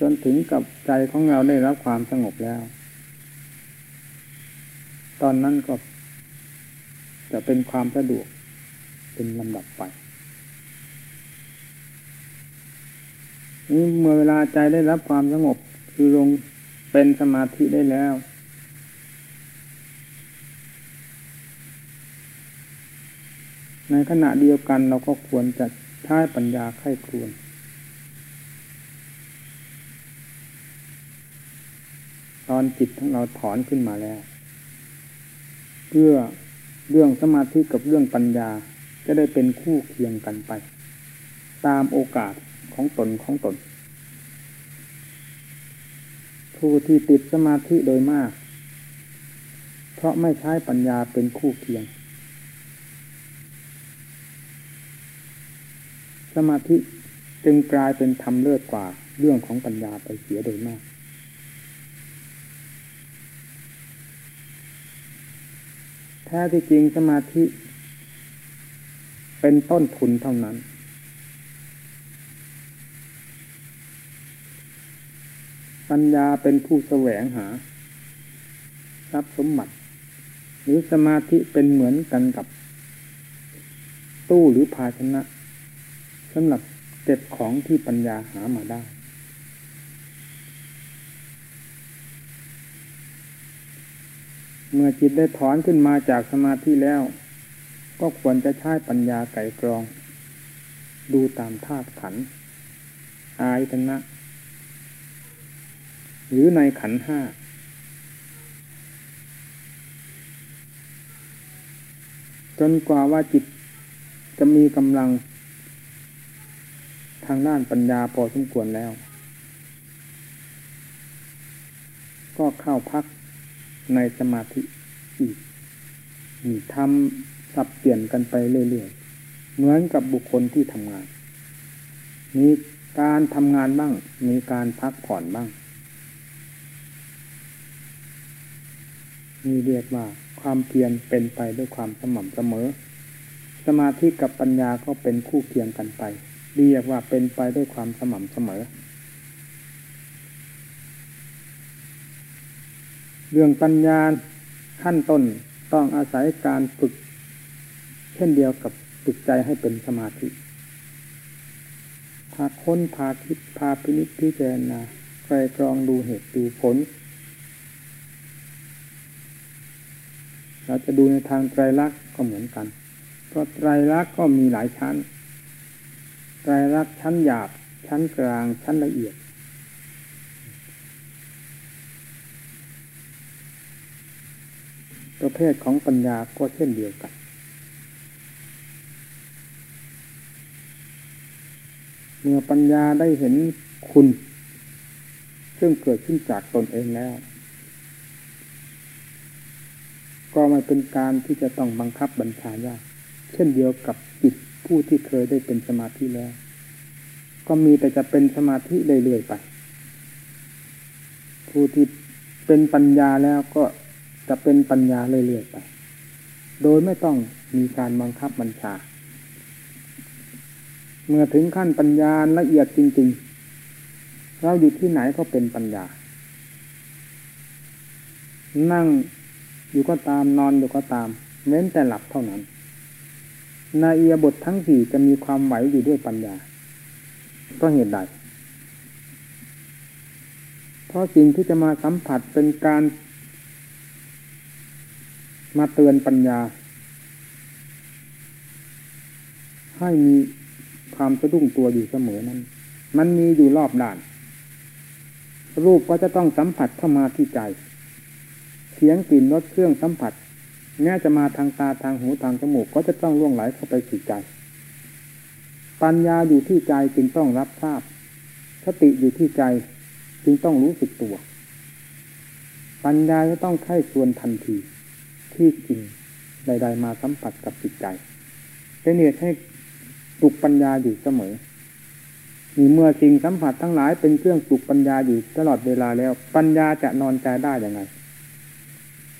จนถึงกับใจของเราได้รับความสงบแล้ว ตอนนั้นก็จะเป็นความสะดวกเป็นลำดับไป นี่เมื่อเวลาใจได้รับความสงบ คือลงเป็นสมาธิได้แล้ว ในขณะเดียวกันเราก็ควรจะใช้ปัญญาไข้ครวนตอนจิตของเราถอนขึ้นมาแล้ว เพื่อเรื่องสมาธิกับเรื่องปัญญาจะได้เป็นคู่เคียงกันไป ตามโอกาส ของตนของตน ผู้ที่ติดสมาธิโดยมาก เพราะไม่ใช้ปัญญาเป็นคู่เคียง สมาธิจึงกลายเป็นธรรมเลิศกว่าเรื่องของปัญญาไปเสียโดยมาก แท้ที่จริงสมาธิเป็นต้นทุนเท่านั้น ปัญญาเป็นผู้แสวงหา ทรัพย์สมบัติ หรือสมาธิเป็นเหมือนกันกับ ตู้หรือภาชนะสำหรับเก็บของที่ปัญญาหามาได้ เมื่อจิตได้ถอนขึ้นมาจากสมาธิแล้ว ก็ควรจะใช้ปัญญาไก่กรอง ดูตามธาตุขันอายตนะ หรือในขันห้า จนกว่าว่าจิตจะมีกำลัง ทางด้านปัญญาพอสมควรแล้ว ก็เข้าพักในสมาธิอีกทำสับเปลี่ยนกันไปเรื่อยๆ เหมือนกับบุคคลที่ทำงาน มีการทำงานบ้าง มีการพักผ่อนบ้าง นี่เรียกว่าความเพียรเป็นไปด้วยความสม่ำเสมอ สมาธิกับปัญญาก็เป็นคู่เคียงกันไปเรียกว่าเป็นไปด้วยความสม่ำเสมอ เรื่องปัญญาขั้นต้นต้องอาศัยการฝึก เช่นเดียวกับฝึกใจให้เป็นสมาธิ พาค้นพาคิดพาพินิจพิจารณาใครกรองดูเหตุดูผล เราจะดูในทางไตรลักษณ์ก็เหมือนกัน เพราะไตรลักษณ์ก็มีหลายชั้น ไตรลักษณ์ชั้นหยาบ ชั้นกลาง ชั้นละเอียด ประเภทของปัญญาก็เช่นเดียวกันเมื่อปัญญาได้เห็นคุณ ซึ่งเกิดขึ้นจากตนเองแล้ว ก็ไม่เป็นการที่จะต้องบังคับบัญชายากเช่นเดียวกับจิตผู้ที่เคยได้เป็นสมาธิแล้ว ก็มีแต่จะเป็นสมาธิเรื่อยๆไปผู้ที่เป็นปัญญาแล้วก็จะเป็นปัญญาเรื่อยๆไป โดยไม่ต้องมีการบังคับบัญชา เมื่อถึงขั้นปัญญาละเอียดจริง ๆ เราอยู่ที่ไหนก็เป็นปัญญา นั่ง อยู่ก็ตามนอนอยู่ก็ตาม เว้นแต่หลับเท่านั้น นาเอียบททั้งสี่จะมีความไหวอยู่ด้วยปัญญาก็เหตุใด เพราะสิ่งที่จะมาสัมผัสเป็นการมาเตือนปัญญา ให้มีความสะดุ้งตัวอยู่เสมอนั้น มันมีอยู่รอบด้าน รูปก็จะต้องสัมผัสเข้ามาที่ใจ เสียงกลิ่นรสเครื่องสัมผัสแม้จะมาทางตาทางหูทางจมูกก็จะต้องล่วงไหลเข้าไปสู่ใจ ปัญญาอยู่ที่ใจจึงต้องรับทราบ สติอยู่ที่ใจจึงต้องรู้สึกตัว ปัญญาจะต้องไข้ส่วนทันที ที่จริงใด ๆ มาสัมผัสกับจิตใจเป็นเหตุให้ปลุกปัญญาอยู่เสมอมีเมื่อสิ่งสัมผัสทั้งหลายเป็นเครื่องปลุกปัญญาอยู่ตลอดเวลาแล้ว ปัญญาจะนอนใจได้อย่างไง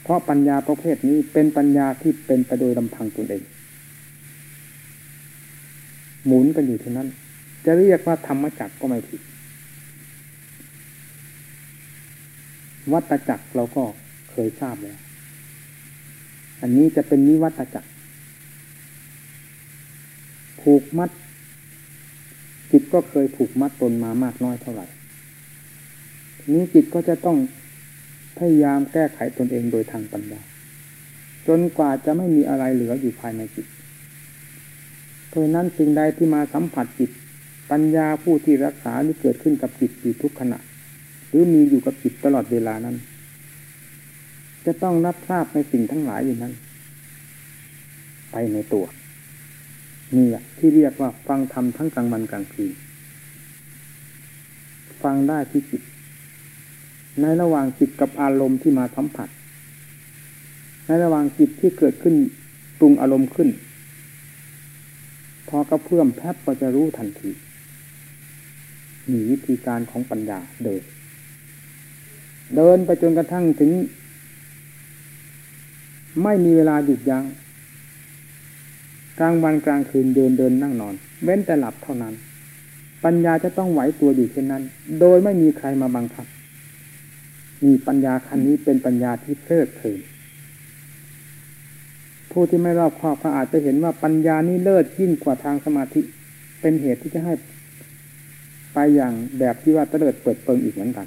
เพราะปัญญาประเภทนี้เป็นปัญญาที่เป็นไปโดยลำพังตนเอง หมุนกันอยู่เท่านั้น จะเรียกว่าธรรมจักรก็ไม่ผิด วัตจักรเราก็เคยทราบแล้ว อันนี้จะเป็นนิวัตจักร ผูกมัด จิตก็เคยผูกมัดตนมามากน้อยเท่าไหร่นี้จิตก็จะต้อง พยายามแก้ไขตนเองโดยทางปัญญาจนกว่าจะไม่มีอะไรเหลืออยู่ภายในจิตเพราะนั้นสิ่งใดที่มาสัมผัสจิต ปัญญาผู้ที่รักษาที่เกิดขึ้นกับจิตอยู่ทุกขณะ หรือมีอยู่กับจิตตลอดเวลานั้น จะต้องรับทราบในสิ่งทั้งหลายอยู่นั้น ไปในตัวนี่แหละที่เรียกว่าฟังธรรมทั้งกลางวันกลางคืนฟังได้ที่จิต ในระหว่างจิตกับอารมณ์ที่มาสัมผัส ในระหว่างจิตที่เกิดขึ้นปรุงอารมณ์ขึ้น พอกระเพื่อมแทบก็จะรู้ทันทีมีวิธีการของปัญญาเดิน เดินไปจนกระทั่งถึง ไม่มีเวลาหยุดยัง้งกลางวันกลางคืนเดินเดินนั่งนอน เว้นแต่หลับเท่านั้น ปัญญาจะต้องไหวตัวอยู่เช่นนั้น โดยไม่มีใครมาบังคับ มีปัญญาคันนี้เป็นปัญญาที่เพลิดเพลินผู้ที่ไม่รอบคอบก็อาจจะเห็นว่าปัญญานี้เลิศยิ่งกว่าทางสมาธิ เป็นเหตุที่จะให้ไปอย่างแบบที่ว่าเตลิดเปิดเปิงอีกเหมือนกัน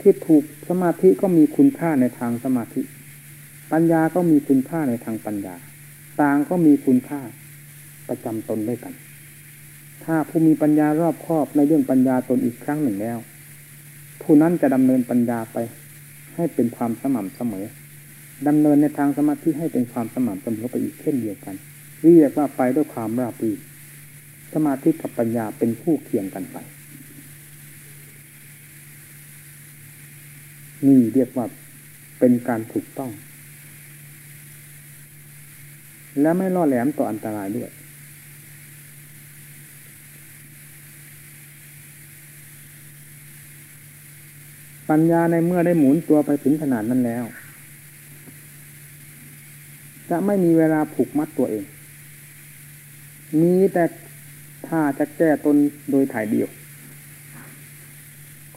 ที่ถูกสมาธิก็มีคุณค่าในทางสมาธิ ปัญญาก็มีคุณค่าในทางปัญญา ต่างก็มีคุณค่าประจำตนด้วยกัน ถ้าผู้มีปัญญารอบครอบในเรื่องปัญญาตนอีกครั้งหนึ่งแล้ว ผู้นั้นจะดำเนินปัญญาไป ให้เป็นความสม่ำเสมอดำเนินในทางสมาธิให้เป็นความสม่ำเสมอไปอีกเช่นเดียวกันเรียกว่าไปด้วยความราบรื่นสมาธิกับปัญญาเป็นคู่เคียงกันไป นี่เรียกว่าเป็นการถูกต้อง และไม่ล่อแหลมต่ออันตรายด้วย ปัญญาในเมื่อได้หมุนตัวไปถึงขนาดนั้นแล้ว จะไม่มีเวลาผูกมัดตัวเอง มีแต่ถ้าจะแก้ตนโดยถ่ายเดียว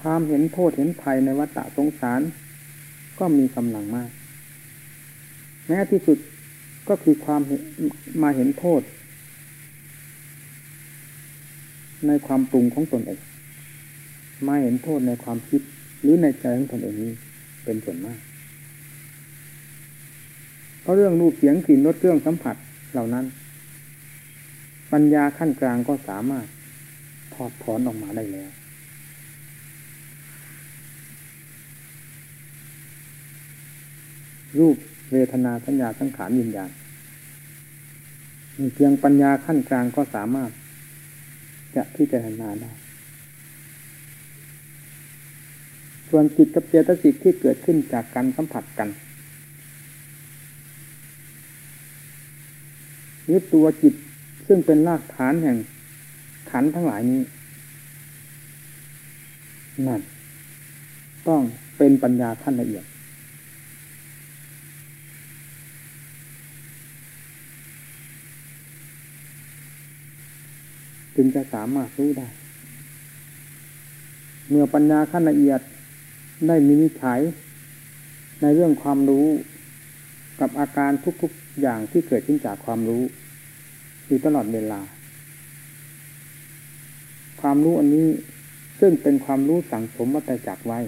ความเห็นโทษเห็นภัยในวัฏสงสาร ก็มีกำลังมาก แม้ที่สุดก็คือความมาเห็นโทษ ในความปรุงของตนเองมาเห็นโทษในความคิด หรือในใจของตนเองนี้เป็นส่วนมาก เพราะเรื่องรูปเสียงกลิ่นรสเครื่องสัมผัสเหล่านั้น ปัญญาขั้นกลางก็สามารถถอดถอนออกมาได้แล้ว รูปเวทนาสัญญาสังขารยินญาณมีเพียงปัญญาขั้นกลางก็สามารถ จะพิจารณาได้ ส่วนจิตกับเจตสิกที่เกิดขึ้นจากการสัมผัสกันนี้ตัวจิตซึ่งเป็นรากฐานแห่งขันทั้งหลายนี้นั่นต้องเป็นปัญญาขั้นละเอียด จึงจะสามารถรู้ได้ เมื่อปัญญาขั้นละเอียด ได้มีนิสัยในเรื่องความรู้กับอาการทุกๆอย่างที่เกิดขึ้นจากความรู้ อยู่ตลอดเวลา ความรู้อันนี้ซึ่งเป็นความรู้สั่งสมวัตจักไว้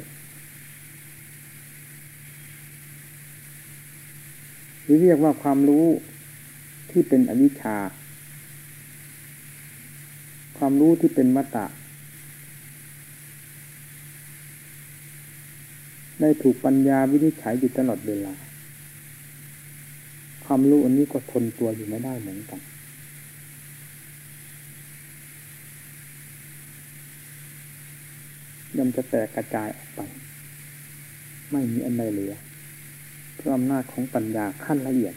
หรือเรียกว่าความรู้ที่เป็นอวิชชา ความรู้ที่เป็นมัตตะ ได้ถูกปัญญาวินิจฉัยอยู่ตลอดเวลา ความรู้อันนี้ก็ทนตัวอยู่ไม่ได้เหมือนกัน ย่อมจะแตกกระจายออกไป ไม่มีอันใดเหลือเพราะอำนาจของปัญญาขั้นละเอียด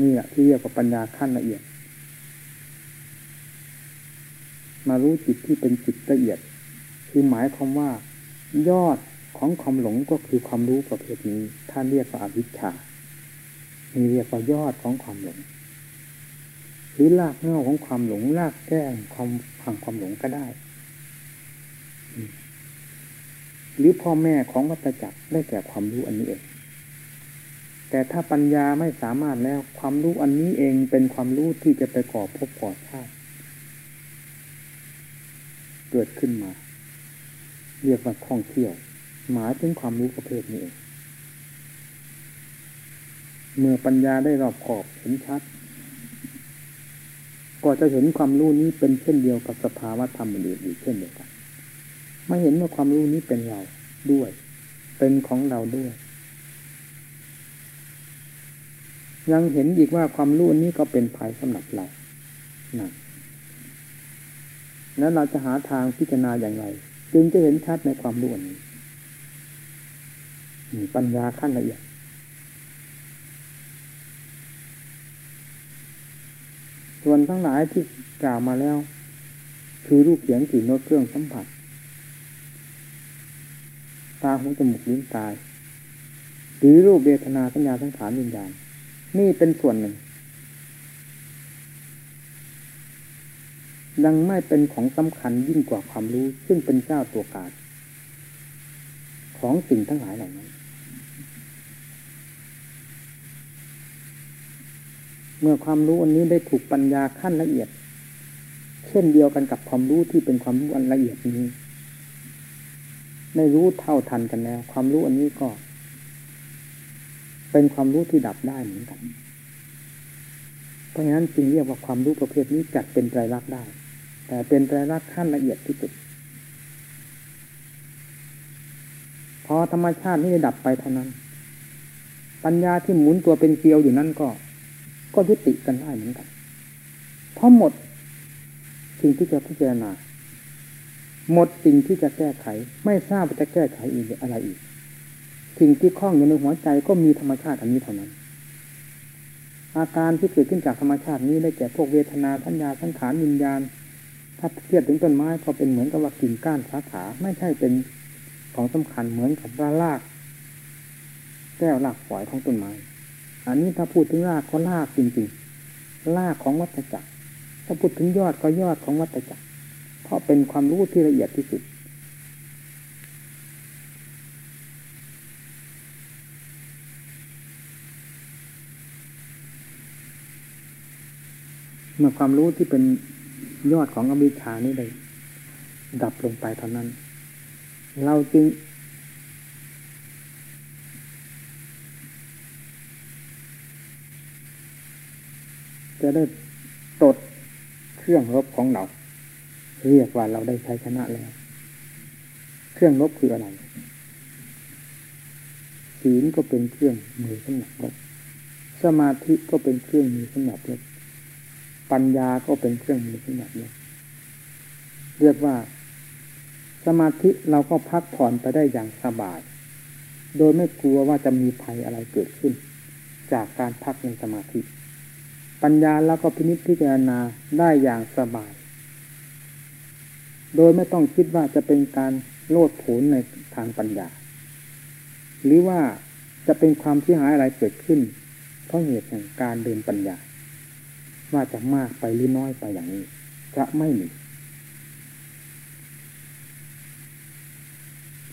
นี่แหละที่เรียกว่าปัญญาขั้นละเอียด มารู้จิตที่เป็นจิตละเอียด คือหมายความว่ายอด ของความหลงก็คือความรู้ประเภทนี้ท่านเรียกว่าอวิชชานี่เรียกว่ายอดของความหลง หรือรากเง้าของความหลงรากแก้งความพังความหลงก็ได้ หรือพ่อแม่ของวัตจักรได้แก่ความรู้อันนี้เอง แต่ถ้าปัญญาไม่สามารถแล้วความรู้อันนี้เองเป็นความรู้ที่จะไปก่อภพก่อชาติเกิดขึ้นมา เรียกว่าท่องเที่ยว หมายถึงความรู้ประเภทนี้เองเมื่อปัญญาได้รอบขอบเห็นชัด ก็จะเห็นความรู้นี้เป็นเช่นเดียวกับสภาวะธรรมอื่นอีกเช่นเดียวกันไม่เห็นว่าความรู้นี้เป็นเราด้วย เป็นของเราด้วย ยังเห็นอีกว่าความรู้นี้ก็เป็นภัยสำหรับเรานั่นแล้วเราจะหาทางพิจารณาอย่างไร จึงจะเห็นชัดในความรู้นี้ ปัญญาขั้นละเอียด ส่วนทั้งหลายที่กล่าวมาแล้ว คือรูปเสียงกลิ่นรสเครื่องสัมผัส ตาหูจมูกลิ้นกาย หรือรูปเวทนาสัญญาสังขารวิญญาณนี่เป็นส่วนหนึ่ง ยังไม่เป็นของสำคัญยิ่งกว่าความรู้ ซึ่งเป็นเจ้าตัวการของสิ่งทั้งหลายเหล่านั้น เมื่อความรู้อันนี้ได้ถูกปัญญาขั้นละเอียด เช่นเดียวกันกับความรู้ที่เป็นความรู้อันละเอียดนี้ได้รู้เท่าทันกันแล้ว ความรู้อันนี้ก็ เป็นความรู้ที่ดับได้เหมือนกัน เพราะฉะนั้นจึงเรียกว่าความรู้ประเภทนี้จัดเป็นไตรลักษณ์ได้ แต่เป็นไตรลักษณ์ขั้นละเอียดที่สุดพอธรรมชาตินี้ดับไปเท่านั้น ปัญญาที่หมุนตัวเป็นเกลียวอยู่นั่นก็ ก็ยุติกันได้เหมือนกัน เพราะหมดสิ่งที่จะพิจารณา หมดสิ่งที่จะแก้ไข ไม่ทราบว่าจะแก้ไขอีกอะไรอีก สิ่งที่คล้องอยู่ในหัวใจก็มีธรรมชาติอันนี้เท่านั้น อาการที่เกิดขึ้นจากธรรมชาตินี้ได้แก่พวกเวทนาทัญญาสังขารวิญญาณ ถ้าเทียบถึงต้นไม้ก็เป็นเหมือนกับว่ากิ่งก้านสาขาไม่ใช่เป็นของสำคัญเหมือนกับรากแก้วรากฝอยของต้นไม้ อันนี้ถ้าพูดถึงรากก็รากจริงๆรากของวัฏจักร ถ้าพูดถึงยอดก็ยอดของวัฏจักร เพราะเป็นความรู้ที่ละเอียดที่สุด เมื่อความรู้ที่เป็นยอดของอวิชานี้ได้ดับลงไปเท่านั้น เราจึง จะได้ตดเครื่องรบของเรา เรียกว่าเราได้ใช้ชนะแล้ว เครื่องลบคืออะไรศีลก็เป็นเครื่องมือสำหรับลบสมาธิก็เป็นเครื่องมือสำหรับลบปัญญาก็เป็นเครื่องมือสำหรับลบเรียกว่า สมาธิเราก็พักผ่อนไปได้อย่างสบาย โดยไม่กลัวว่าจะมีภัยอะไรเกิดขึ้น จากการพักในสมาธิ ปัญญาแล้วก็พินิจพิจารณาได้อย่างสบาย โดยไม่ต้องคิดว่าจะเป็นการโลดโผนในทางปัญญา หรือว่าจะเป็นความเสียหายอะไรเกิดขึ้น เพราะเหตุแห่งการเดินปัญญา ว่าจะมากไปหรือน้อยไปอย่างนี้ จะไม่มี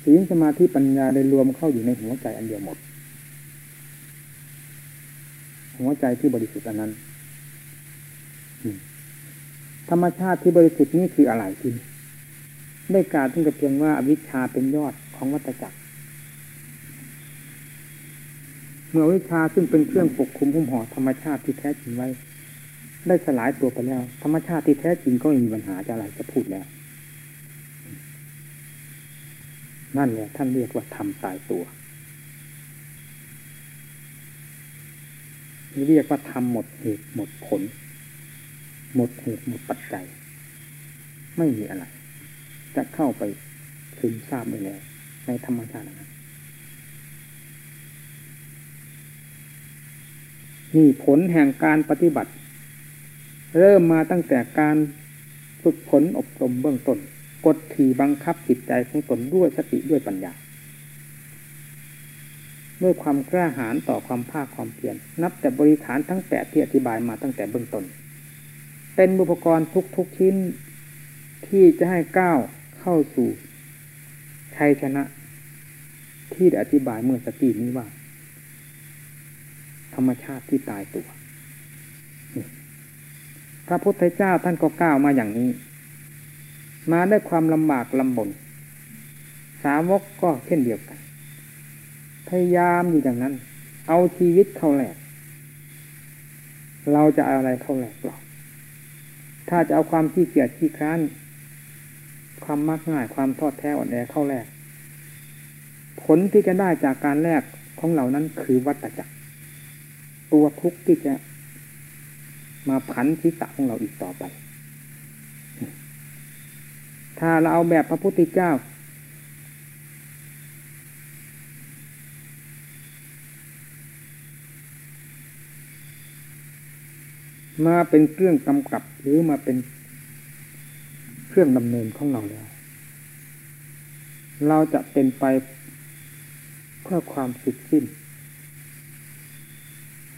ศีลสมาธิปัญญาได้รวมเข้าอยู่ในหัวใจอันเดียวหมด หัวใจที่บริสุทธิ์อันนั้น ธรรมชาติที่บริสุทธิ์นี่คืออะไรทีได้กล่าวถึงกับเพียงว่าอวิชชาเป็นยอดของวัตจักร เมื่อวิชาซึ่งเป็นเครื่องปกคุมหุ้มห่อธรรมชาติที่แท้จริงไว้ ได้สลายตัวไปแล้ว ธรรมชาติที่แท้จริงก็ไม่มีปัญหาจะอะไรจะพูดแล้ว นั่นแหละท่านเรียกว่าทำตายตัวเรียกว่าทำหมดเหตุหมดผล หมดเหตุหมดปัจจัย ไม่มีอะไร จะเข้าไปซึมซาบไปแล้ว ในธรรมชาตินั้นนี่ผลแห่งการปฏิบัติ เริ่มมาตั้งแต่การฝึกฝนอบรมเบื้องต้นกดขี่บังคับจิตใจของตนด้วยสติด้วยปัญญา ด้วยความกล้าหาญต่อความภาคความเพียรนับแต่บริขารทั้งแปดที่อธิบายมาตั้งแต่เบื้องต้น เป็นอุปกรณ์ทุกๆชิ้น ที่จะให้ก้าวเข้าสู่ชัยชนะ ที่ได้อธิบายเมื่อสกีนี้ว่า ธรรมชาติที่ตายตัวพระพุทธเจ้าท่านก็ก้าวมาอย่างนี้ มาด้วยความลำบากลำบน สาวกก็เช่นเดียวกัน พยายามอยู่อย่างนั้น เอาชีวิตเข้าแหลก เราจะเอาอะไรเข้าแหลกหรอ ถ้าจะเอาความขี้เกียจขี้คร้าน ความมักง่ายความทอดแท้อ่อนแอเข้าแลกผลที่จะได้จากการแลกของเหล่านั้นคือวัตจักร ตัวทุกข์ที่จะมาผันทิศของเราอีกต่อไป ถ้าเราเอาแบบพระพุทธเจ้า มาเป็นเครื่องกำกับหรือมาเป็นเครื่องดำเนินของเราแล้ว เราจะเป็นไปเพื่อความสุดสิ้น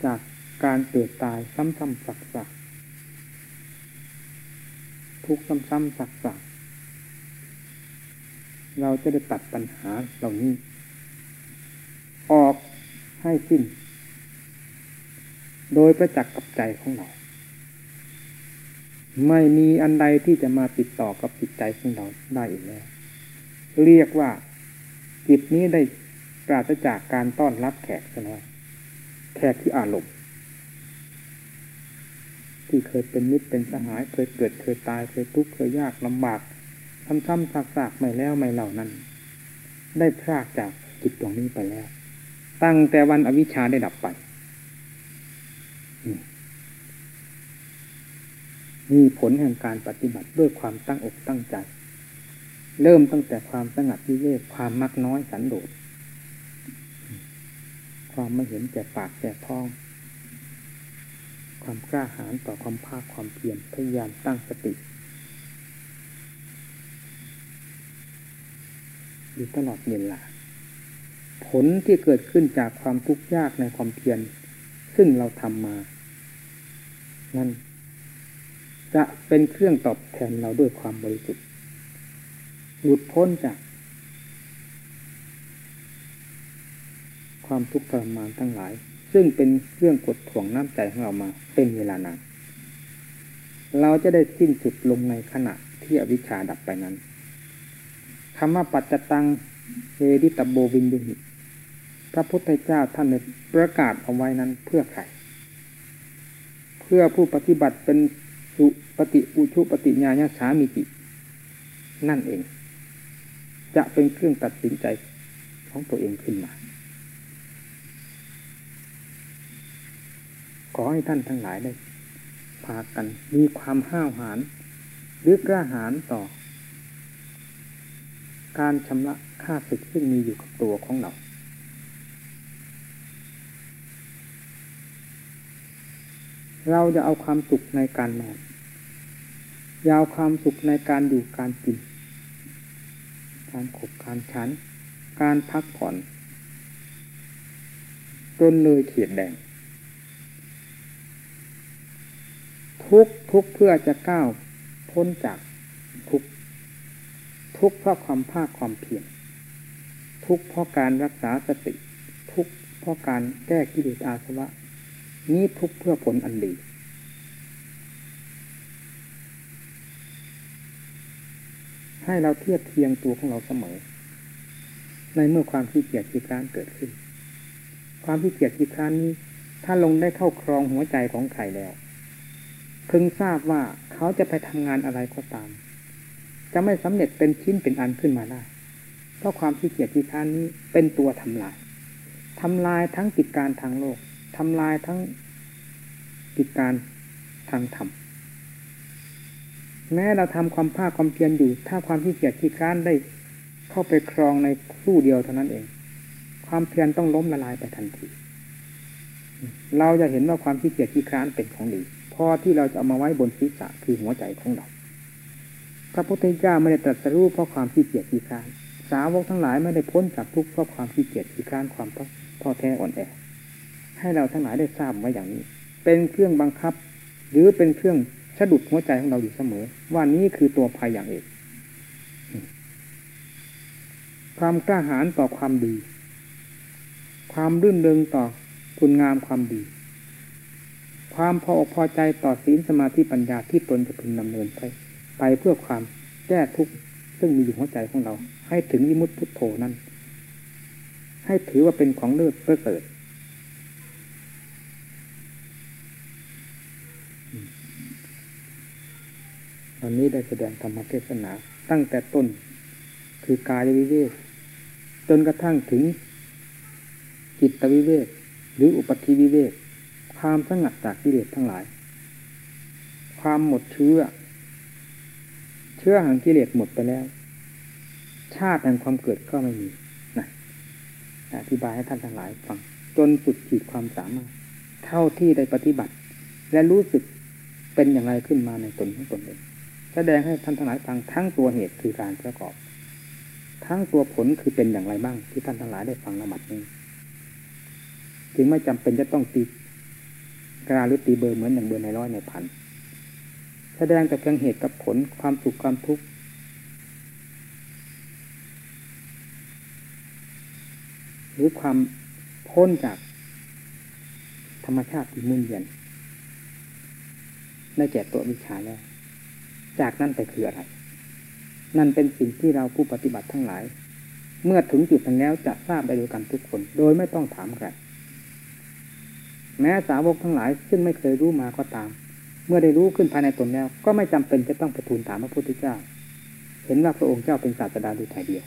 จากการเกิดตายซ้ำๆสักๆทุกซ้ำๆสักๆเราจะได้ตัดปัญหาเหล่านี้ ออกให้สิ้น โดยประจักษ์กับใจของเรา ไม่มีอันใดที่จะมาติดต่อกับจิตใจของเราได้อีกแล้ว เรียกว่าจิตนี้ได้ปราศจากการต้อนรับแขกแล้วแขกคืออารมณ์ที่เคยเป็นมิตรเป็นสหายเคยเกิดเคยตายเคยทุกข์เคยยากลำบากซ้ำๆซากๆไม่แล้วไม่เหล่านั้น ได้พรากจากจิตตรงนี้ไปแล้ว ตั้งแต่วันอวิชชาได้ดับไป มีผลแห่งการปฏิบัติด้วยความตั้งอกตั้งใจ เริ่มตั้งแต่ความสงัดวิเวกความมักน้อยสันโดษความไม่เห็นแก่ปากแก่ท้อง ความกล้าหาญต่อความภาคความเพียรพยายามตั้งสติอยู่ตลอดเวลาผลที่เกิดขึ้นจากความทุกข์ยากในความเพียรซึ่งเราทำมา นั้น จะเป็นเครื่องตอบแทนเราด้วยความบริสุทธิ์หลุดพ้นจาก ความทุกข์ทรมานทั้งหลาย ซึ่งเป็นเครื่องกดถ่วงน้ำใจของเรามาเป็นเวลานานเราจะได้สิ้นสุดลงในขณะที่อวิชชาดับไปนั้นคำว่าปัจจตังเวดิตโบวินยุหิพระพุทธเจ้าท่านได้ประกาศเอาไว้นั้นเพื่อใคร เพื่อผู้ปฏิบัติเป็นสุ ปฏิอุชุปฏิญาณสามิจินั่นเอง จะเป็นเครื่องตัดสินใจของตัวเองขึ้นมา ขอให้ท่านทั้งหลายได้ พากันมีความห้าวหาญหรือกล้าหาญต่อ การชำระค่าศึกซึ่งมีอยู่กับตัวของเราเราจะเอาความสุขในการนอน ยาวความสุขในการอยู่การกิน การขบการฉัน การพักผ่อนจนเลยเขียดแดง ทุกทุกเพื่อจะก้าวพ้นจากทุกทุกเพราะความภาคความเพียรทุกเพราะการรักษาสติ ทุกเพราะการแก้กิเลสอาสวะ นี้ทุกเพื่อผลอันดี ให้เราเทียบเทียงตัวของเราเสมอ ในเมื่อความขี้เกียจขี้คร้านเกิดขึ้น ความขี้เกียจขี้คร้านนี้ ถ้าลงได้เข้าครองหัวใจของใครแล้วพึงทราบว่าเขาจะไปทำงานอะไรก็ตาม จะไม่สำเร็จเป็นชิ้นเป็นอันขึ้นมาได้ เพราะความขี้เกียจขี้คร้านนี้เป็นตัวทำลายทำลายทั้งกิจการทางโลกทำลายทั้งกิจการทางธรรม แม้เราทำความภาคความเพียรอยู่ ถ้าความขี้เกียจขี้ค้านได้เข้าไปครองในคู่เดียวเท่านั้นเอง ความเพียรต้องล้มละลายไปทันที เราจะเห็นว่าความขี้เกียจขี้ค้านเป็นของดีพอที่เราจะเอามาไว้บนศีรษะคือหัวใจของเราพระพุทธเจ้าไม่ได้ตรัสรู้เพราะความขี้เกียจขี้ค้าน สาวกทั้งหลายไม่ได้พ้นจากทุกข์เพราะความขี้เกียจขี้ค้านความท้อแท้อ่อนแอให้เราทั้งหลายได้ทราบไว้อย่างนี้ เป็นเครื่องบังคับ หรือเป็นเครื่อง สะดุดหัวใจของเราอยู่เสมอ ว่านี้คือตัวภัยอย่างเอกความกล้าหาญต่อความดี ความรื่นเริงต่อคุณงามความดี ความพออกพอใจต่อศีลสมาธิปัญญาที่ตนจะพึงดำเนินไป ไปเพื่อความแก้ทุกข์ซึ่งมีอยู่หัวใจของเรา ให้ถึงยิมุตพุทโธนั้น ให้ถือว่าเป็นของเลิศเพื่อเกิด วันนี้ได้แสดงธรรมเทศนา ตั้งแต่ต้นคือกายวิเวกจนกระทั่งถึงจิตวิเวกหรืออุปธิวิเวกความสงัดจากกิเลสทั้งหลาย ความหมดเชื้อ เชื้อแห่งกิเลสหมดไปแล้ว ชาติแห่งความเกิดก็ไม่มีนะอธิบายให้ท่านทั้งหลายฟัง จนสุดขีดความสามารถ เท่าที่ได้ปฏิบัติ และรู้สึกเป็นอย่างไรขึ้นมาในตนของตนเอง แสดงให้ท่านทั้งหลายฟังทั้งตัวเหตุคือการประกอบ ทั้งตัวผลคือเป็นอย่างไรบ้าง ที่ท่านทั้งหลายได้ฟังละหมัดนี้ จึงไม่จำเป็นจะต้องตีกราหรือตีเบอร์เหมือนอย่างเบอร์ในร้อยในพันแสดงแต่เพียงเหตุกับผลความสุขความทุกข์หรือความพ้นจากธรรมชาติที่มุ่งเย็นได้แก่ตัววิชาแล้ว จากนั้นไปคืออะไร นั่นเป็นสิ่งที่เราผู้ปฏิบัติทั้งหลาย เมื่อถึงจุดนั้นแล้วจะทราบได้โดยกันทุกคน โดยไม่ต้องถามกันแม้สาวกทั้งหลาย ซึ่งไม่เคยรู้มาก็ตาม เมื่อได้รู้ขึ้นภายในตนแล้ว ก็ไม่จำเป็นจะต้องไปทูลถามพระพุทธเจ้า เห็นว่าพระองค์เจ้าเป็นศาสดาดูถ่ายเดียว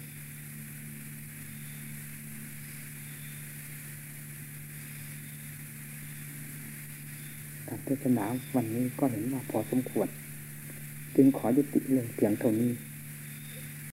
การเทศนาวันนี้ก็เห็นว่าพอสมควร จึงขอยุติเลยเพียงเท่านี้